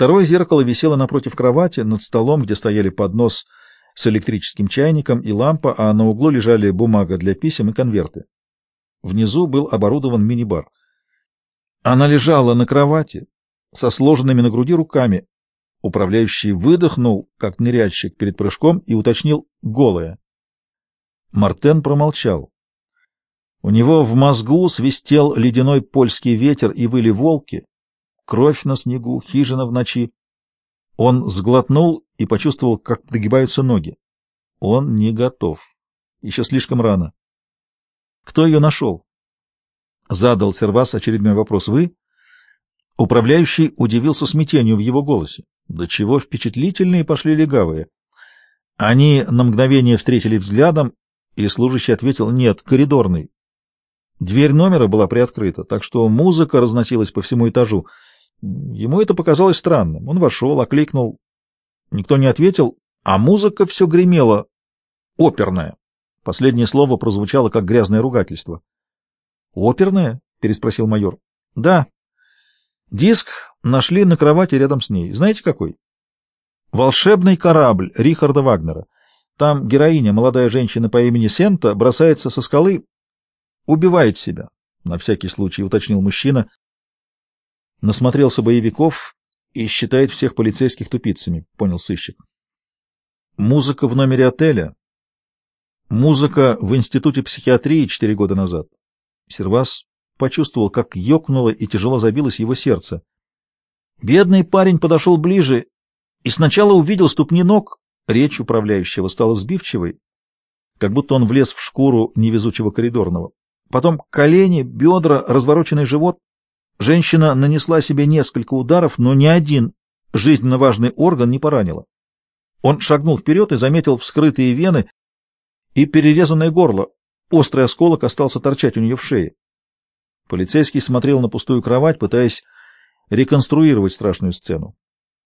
Второе зеркало висело напротив кровати, над столом, где стояли поднос с электрическим чайником и лампа, а на углу лежали бумага для писем и конверты. Внизу был оборудован мини-бар. Она лежала на кровати со сложенными на груди руками. Управляющий выдохнул, как ныряльщик перед прыжком, и уточнил «голая». Мартен промолчал. У него в мозгу свистел ледяной польский ветер и выли волки, кровь на снегу, хижина в ночи. Он сглотнул и почувствовал, как догибаются ноги. Он не готов. Еще слишком рано. Кто ее нашел? Задал Сервас очередной вопрос. Вы? Управляющий удивился смятению в его голосе. До чего впечатлительные пошли легавые. Они на мгновение встретили взглядом, и служащий ответил «нет, коридорный». Дверь номера была приоткрыта, так что музыка разносилась по всему этажу. Ему это показалось странным. Он вошел, окликнул. Никто не ответил, а музыка все гремела. Оперная. Последнее слово прозвучало как грязное ругательство. «Оперная?» — переспросил майор. «Да. Диск нашли на кровати рядом с ней. Знаете какой?» «Волшебный корабль» Рихарда Вагнера. Там героиня, молодая женщина по имени Сента, бросается со скалы, убивает себя. На всякий случай уточнил мужчина. Насмотрелся боевиков и считает всех полицейских тупицами, понял сыщик. Музыка в номере отеля. Музыка в институте психиатрии четыре года назад. Сервас почувствовал, как ёкнуло и тяжело забилось его сердце. Бедный парень подошел ближе и сначала увидел ступни ног. Речь управляющего стала сбивчивой, как будто он влез в шкуру невезучего коридорного. Потом колени, бедра, развороченный живот. Женщина нанесла себе несколько ударов, но ни один жизненно важный орган не поранила. Он шагнул вперед и заметил вскрытые вены и перерезанное горло. Острый осколок остался торчать у нее в шее. Полицейский смотрел на пустую кровать, пытаясь реконструировать страшную сцену.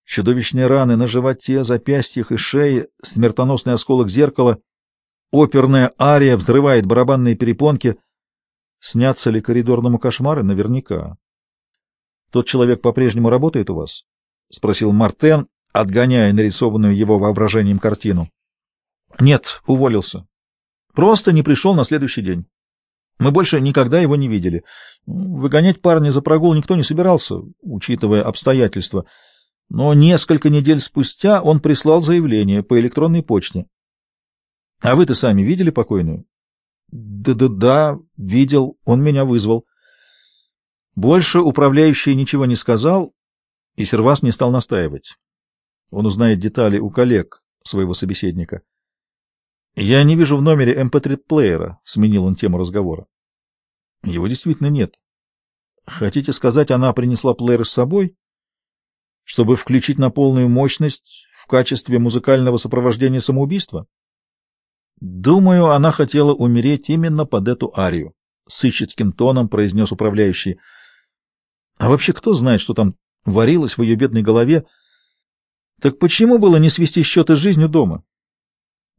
Чудовищные раны на животе, запястьях и шее, смертоносный осколок зеркала, оперная ария взрывает барабанные перепонки. Снятся ли коридорному кошмары? Наверняка. «Тот человек по-прежнему работает у вас?» — спросил Мартен, отгоняя нарисованную его воображением картину. «Нет, уволился. Просто не пришел на следующий день. Мы больше никогда его не видели. Выгонять парня за прогул никто не собирался, учитывая обстоятельства. Но несколько недель спустя он прислал заявление по электронной почте. — А вы-то сами видели покойную? Да — Да-да-да, видел, он меня вызвал. Больше управляющий ничего не сказал, и Сервас не стал настаивать. Он узнает детали у коллег своего собеседника. «Я не вижу в номере MP3-плеера», эм — сменил он тему разговора. «Его действительно нет. Хотите сказать, она принесла плеер с собой, чтобы включить на полную мощность в качестве музыкального сопровождения самоубийства?» «Думаю, она хотела умереть именно под эту арию», — сыщицким тоном произнес управляющий. «А вообще кто знает, что там варилось в ее бедной голове? Так почему было не свести счеты с жизнью дома?»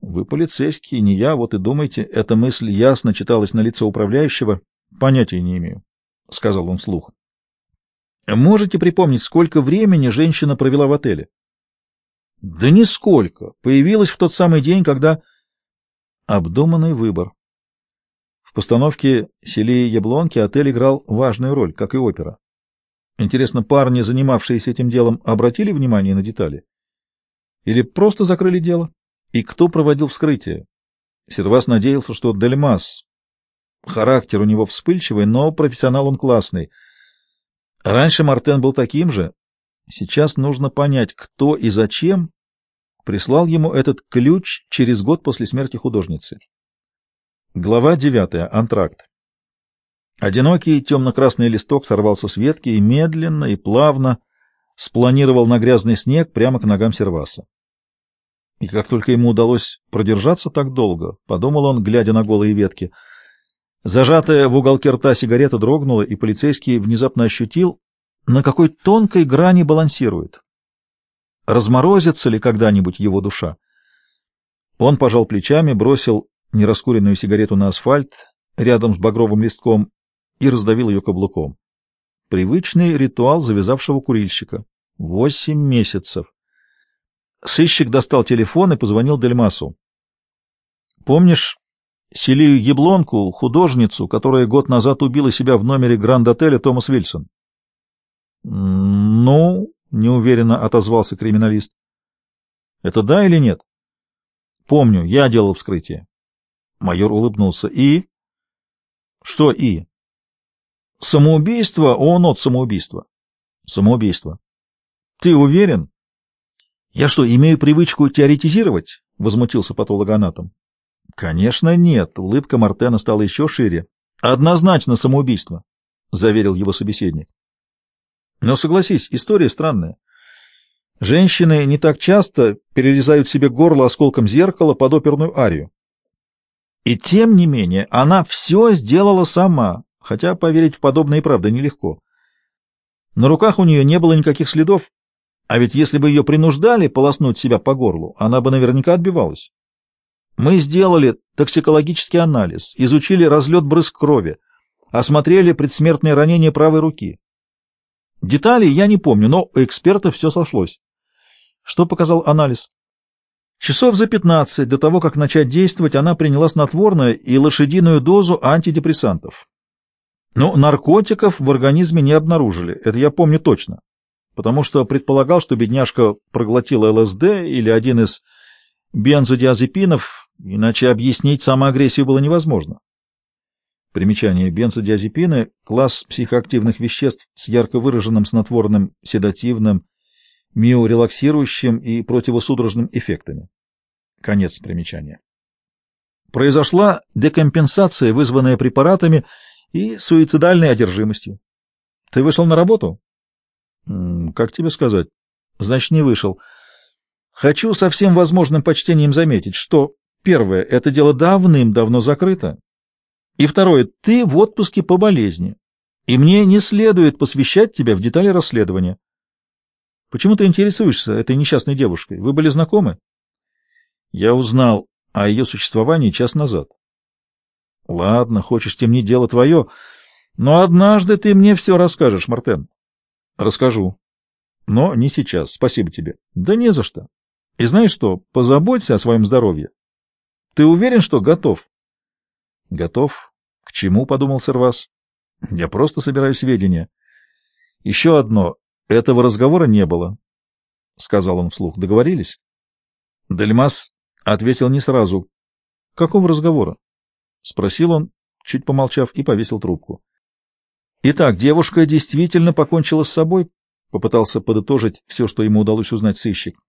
Вы полицейский, не я, вот и думайте. Эта мысль ясно читалась на лице управляющего. Понятия не имею, — сказал он вслух. Можете припомнить, сколько времени женщина провела в отеле? Да нисколько. Появилась в тот самый день, когда... Обдуманный выбор. В постановке «Селии Яблонки» отель играл важную роль, как и опера. Интересно, парни, занимавшиеся этим делом, обратили внимание на детали? Или просто закрыли дело? И кто проводил вскрытие? Сервас надеялся, что Дельмас. Характер у него вспыльчивый, но профессионал он классный. Раньше Мартен был таким же. Сейчас нужно понять, кто и зачем прислал ему этот ключ через год после смерти художницы. Глава девятая. Антракт. Одинокий темно-красный листок сорвался с ветки и медленно и плавно спланировал на грязный снег прямо к ногам Серваса. И как только ему удалось продержаться так долго, подумал он, глядя на голые ветки, зажатая в уголке рта сигарета дрогнула, и полицейский внезапно ощутил, на какой тонкой грани балансирует. Разморозится ли когда-нибудь его душа? Он пожал плечами, бросил нераскуренную сигарету на асфальт рядом с багровым листком и раздавил ее каблуком. Привычный ритуал завязавшего курильщика. Восемь месяцев. Сыщик достал телефон и позвонил Дельмасу. Помнишь Селию Яблонку, художницу, которая год назад убила себя в номере Гранд-отеля Томас Вильсон? Ну, неуверенно отозвался криминалист. Это да или нет? Помню, я делал вскрытие. Майор улыбнулся. И? Что и? Самоубийство, он от самоубийства. Самоубийство. Ты уверен? Я что, имею привычку теоретизировать? Возмутился патологоанатом. Конечно, нет. Улыбка Мартена стала еще шире. Однозначно самоубийство, заверил его собеседник. Но согласись, история странная. Женщины не так часто перерезают себе горло осколком зеркала под оперную арию. И тем не менее, она все сделала сама, хотя поверить в подобное и правда нелегко. На руках у нее не было никаких следов, а ведь если бы ее принуждали полоснуть себя по горлу, она бы наверняка отбивалась. Мы сделали токсикологический анализ, изучили разлет брызг крови, осмотрели предсмертные ранения правой руки. Деталей я не помню, но у экспертов все сошлось. Что показал анализ? Часов за 15 до того, как начать действовать, она приняла снотворное и лошадиную дозу антидепрессантов. Но наркотиков в организме не обнаружили, это я помню точно, потому что предполагал, что бедняжка проглотила ЛСД или один из бензодиазепинов, иначе объяснить самоагрессию было невозможно. Примечание. Бензодиазепины – класс психоактивных веществ с ярко выраженным снотворным, седативным, миорелаксирующим и противосудорожным эффектами. Конец примечания. Произошла декомпенсация, вызванная препаратами и суицидальной одержимостью. Ты вышел на работу? Как тебе сказать? Значит, не вышел. Хочу со всем возможным почтением заметить, что, первое, это дело давным-давно закрыто, и второе, ты в отпуске по болезни, и мне не следует посвящать тебя в детали расследования. Почему ты интересуешься этой несчастной девушкой? Вы были знакомы? Я узнал о ее существовании час назад. Ладно, хочешь темнить дело твое, но однажды ты мне все расскажешь, Мартен. Расскажу. Но не сейчас. Спасибо тебе. Да не за что. И знаешь что, позаботься о своем здоровье. Ты уверен, что готов? Готов? К чему, подумал Сервас. Я просто собираю сведения. Еще одно. Этого разговора не было, — сказал он вслух. Договорились? Дельмас ответил не сразу. — Какого разговора? — спросил он, чуть помолчав, и повесил трубку. Итак, девушка действительно покончила с собой, — попытался подытожить все, что ему удалось узнать сыщик.